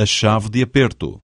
a chave de aperto.